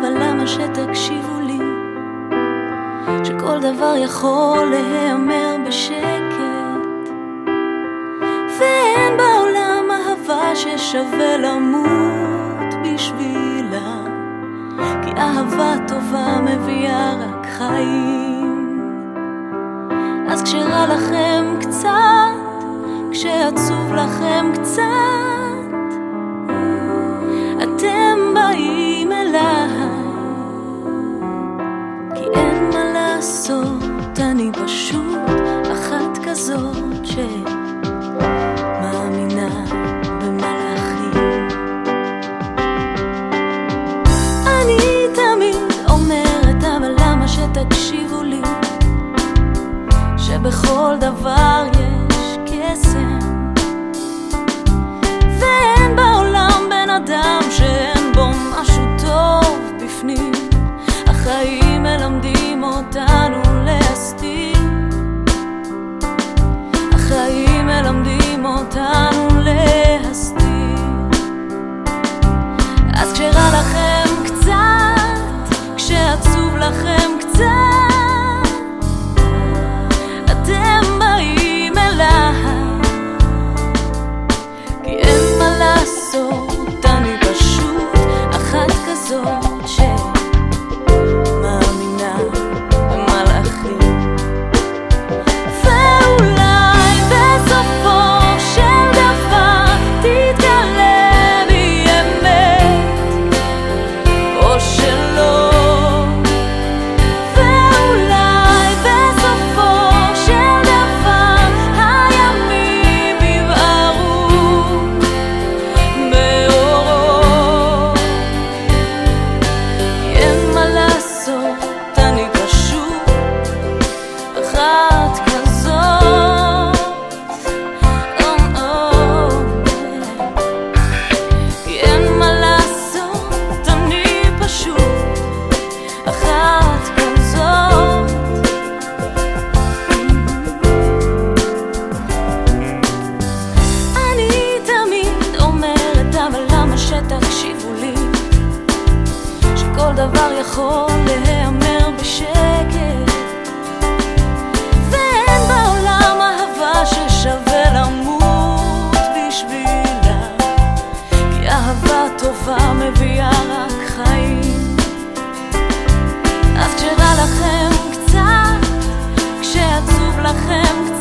אבל למה שתקשיבו לי? שכל דבר יכול להיאמר בשקט. ואין בעולם אהבה ששווה למות בשבילה, כי אהבה טובה מביאה רק חיים. אז כשרע לכם קצת, כשעצוב לכם קצת, לעשות, אני פשוט אחת כזאת ש... בכל אני תמיד אומרת, אבל למה לי, שבכל דבר... דבר יכול להיאמר בשם טובה מביאה רק חיים. אז כשרע לכם קצת, כשעצוב לכם קצת